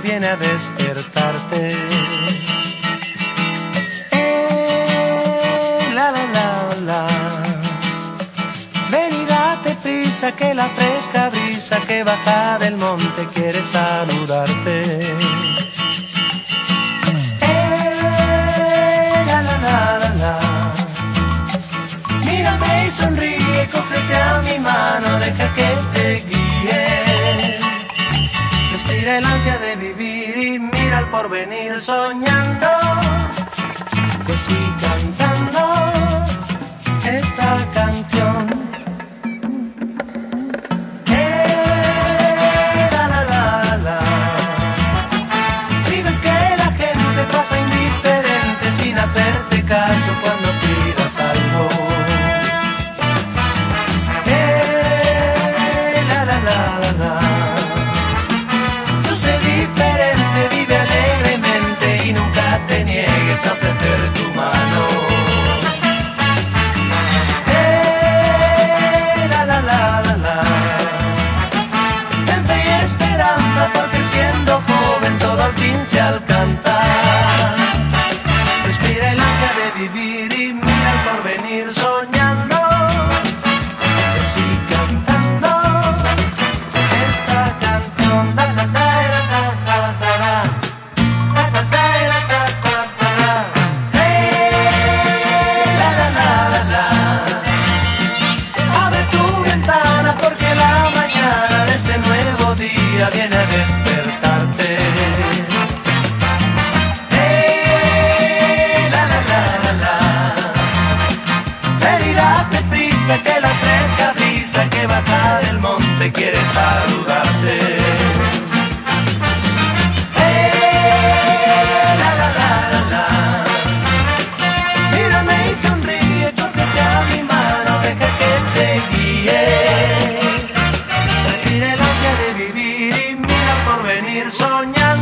viene a despertarte. Eh, la la la la. Ven y date prisa que la fresca brisa que baja del monte quiere saludarte. Mira al porvenir soñando. Que siga cantando esta canción. Eh, la, la, la. Si ves que la gente pasa indiferente sin hacerte caso cuando pidas algo. Eh, la, la, la, la, viene a despertarte. Hey, la, la, la, la, la. Ven y date prisa que la fresca brisa que baja del monte quiere saludarte. morir soñando.